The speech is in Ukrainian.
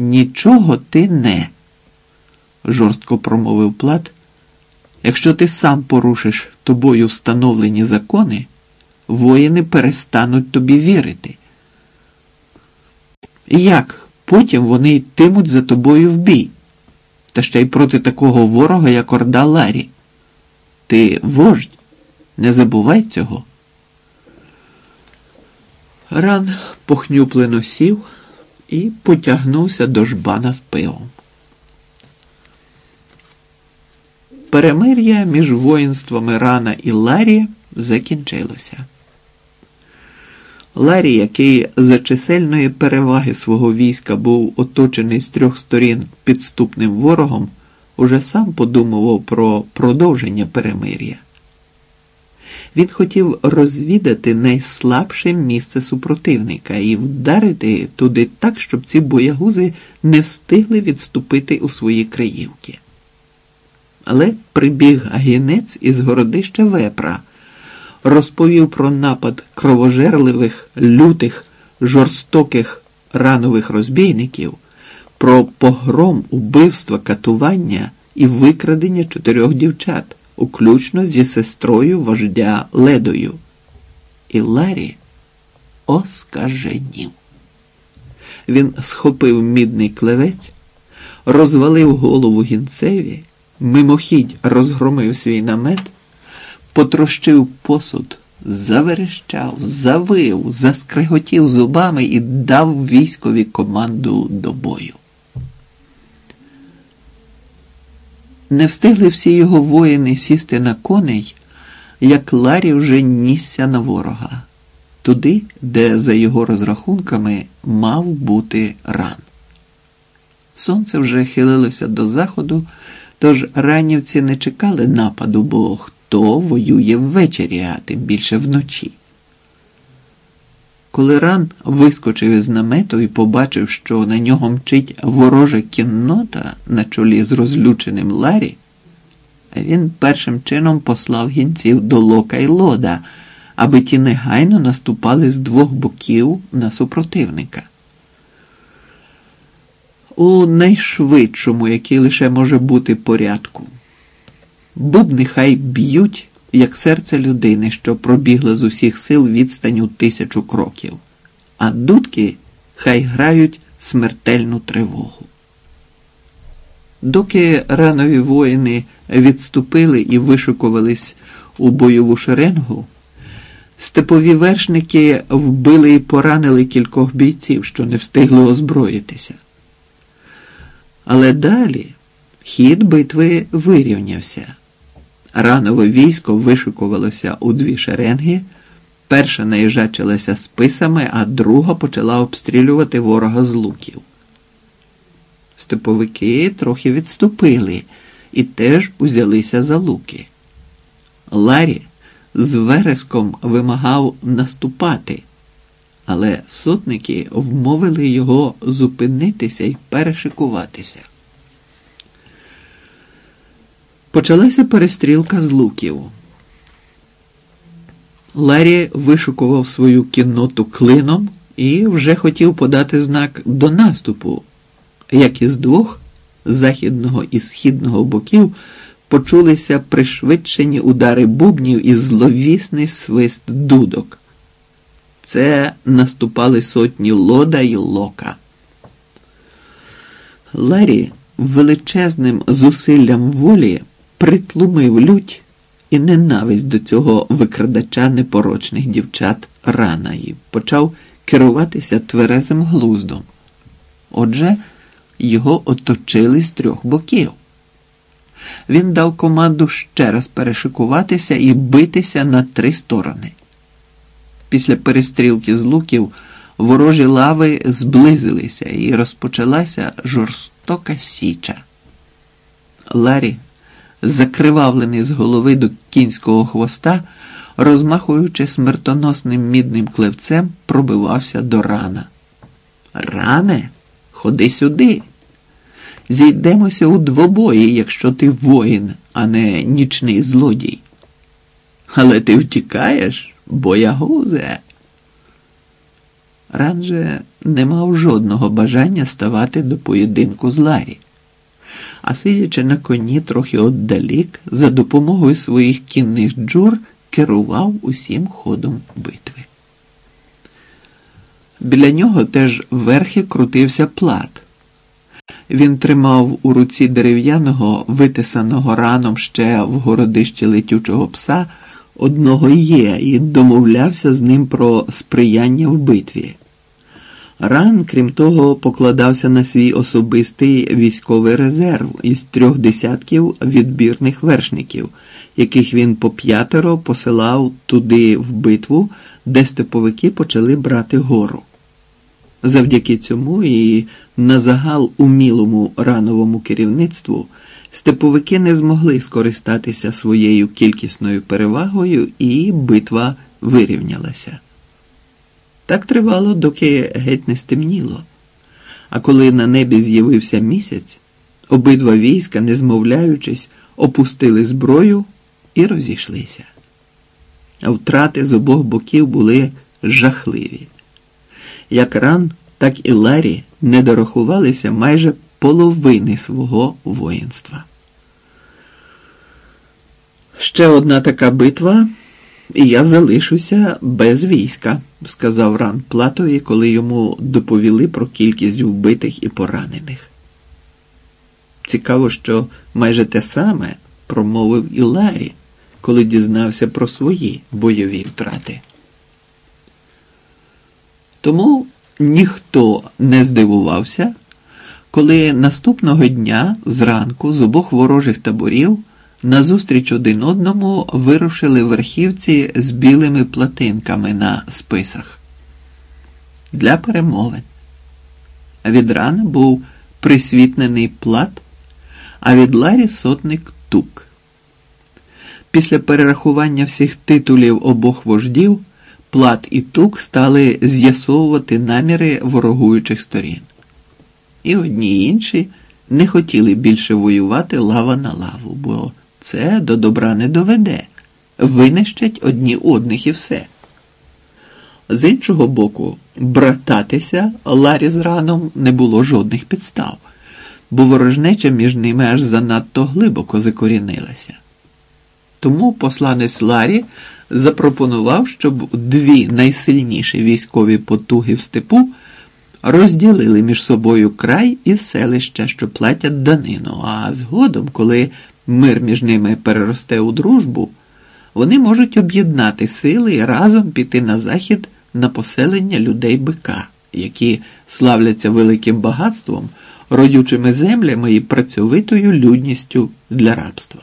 Нічого ти не, жорстко промовив Плат. Якщо ти сам порушиш тобою встановлені закони, воїни перестануть тобі вірити. Як потім вони йтимуть за тобою в бій, та ще й проти такого ворога, як Орда Ларі? Ти вождь, не забувай цього. Ран похнюплено сів і потягнувся до жбана з пивом. Перемир'я між воїнствами Рана і Ларі закінчилося. Ларі, який за чисельної переваги свого війська був оточений з трьох сторін підступним ворогом, уже сам подумував про продовження перемир'я. Він хотів розвідати найслабше місце супротивника і вдарити туди так, щоб ці боягузи не встигли відступити у свої краївки. Але прибіг гінець із городища вепра, розповів про напад кровожерливих, лютих, жорстоких ранових розбійників, про погром, убивства, катування і викрадення чотирьох дівчат, уключно зі сестрою вождя Ледою. І Ларі оскаженів. Він схопив мідний клевець, розвалив голову гінцеві мимохідь розгромив свій намет, потрощив посуд, заверещав, завив, заскриготів зубами і дав військові команду до бою. Не встигли всі його воїни сісти на коней, як Ларі вже нісся на ворога, туди, де, за його розрахунками, мав бути ран. Сонце вже хилилося до заходу. Тож ранівці не чекали нападу, бо хто воює ввечері, а тим більше вночі. Коли ран вискочив із намету і побачив, що на нього мчить ворожа кіннота на чолі з розлюченим Ларі, він першим чином послав гінців до лока й лода, аби ті негайно наступали з двох боків на супротивника у найшвидшому, який лише може бути порядку. Бубни хай б'ють, як серце людини, що пробігла з усіх сил відстань у тисячу кроків, а дудки хай грають смертельну тривогу. Доки ранові воїни відступили і вишукувались у бойову шеренгу, степові вершники вбили і поранили кількох бійців, що не встигли озброїтися. Але далі хід битви вирівнявся. Ранове військо вишикувалося у дві шеренги, перша наїжачилася списами, а друга почала обстрілювати ворога з луків. Степовики трохи відступили і теж узялися за луки. Ларі з вереском вимагав наступати, але сотники вмовили його зупинитися і перешикуватися. Почалася перестрілка з луків. Ларі вишукував свою кінноту клином і вже хотів подати знак до наступу, як із двох західного і східного боків почулися пришвидшені удари бубнів і зловісний свист дудок. Це наступали сотні лода й лока. Ларі величезним зусиллям волі притлумив лють і ненависть до цього викрадача непорочних дівчат рана почав керуватися тверезим глуздом. Отже, його оточили з трьох боків. Він дав команду ще раз перешикуватися і битися на три сторони. Після перестрілки з луків ворожі лави зблизилися і розпочалася жорстока січа. Ларі, закривавлений з голови до кінського хвоста, розмахуючи смертоносним мідним клевцем, пробивався до рана. Ране, ходи сюди. Зійдемося у двобої, якщо ти воїн, а не нічний злодій. Але ти втікаєш? боягузе. Ран же не мав жодного бажання ставати до поєдинку з Ларі, а сидячи на коні трохи отдалік, за допомогою своїх кінних джур керував усім ходом битви. Біля нього теж верхи крутився плат. Він тримав у руці дерев'яного, витисаного раном ще в городищі летючого пса одного є і домовлявся з ним про сприяння в битві. Ран, крім того, покладався на свій особистий військовий резерв із трьох десятків відбірних вершників, яких він по п'ятеро посилав туди в битву, де степовики почали брати гору. Завдяки цьому і на загал умілому рановому керівництву степовики не змогли скористатися своєю кількісною перевагою, і битва вирівнялася. Так тривало, доки геть не стемніло. А коли на небі з'явився місяць, обидва війська, не змовляючись, опустили зброю і розійшлися. А втрати з обох боків були жахливі. Як ран, так і Ларі не дорахувалися майже половини свого воїнства. Ще одна така битва, і я залишуся без війська, сказав ран Платові, коли йому доповіли про кількість вбитих і поранених. Цікаво, що майже те саме промовив і Ларі, коли дізнався про свої бойові втрати. Тому ніхто не здивувався, коли наступного дня зранку з обох ворожих таборів назустріч один одному вирушили верхівці з білими платинками на списах для перемовин. Від рани був присвітнений плат, а від Ларі сотник тук. Після перерахування всіх титулів обох вождів. Плат і Тук стали з'ясовувати наміри ворогуючих сторін. І одні і інші не хотіли більше воювати лава на лаву, бо це до добра не доведе, винищать одні одних і все. З іншого боку, брататися Ларі з раном не було жодних підстав, бо ворожнеча між ними аж занадто глибоко закорінилася. Тому посланець Ларі запропонував, щоб дві найсильніші військові потуги в степу розділили між собою край і селища, що платять данину, а згодом, коли мир між ними переросте у дружбу, вони можуть об'єднати сили і разом піти на захід на поселення людей бика, які славляться великим багатством, родючими землями і працьовитою людністю для рабства.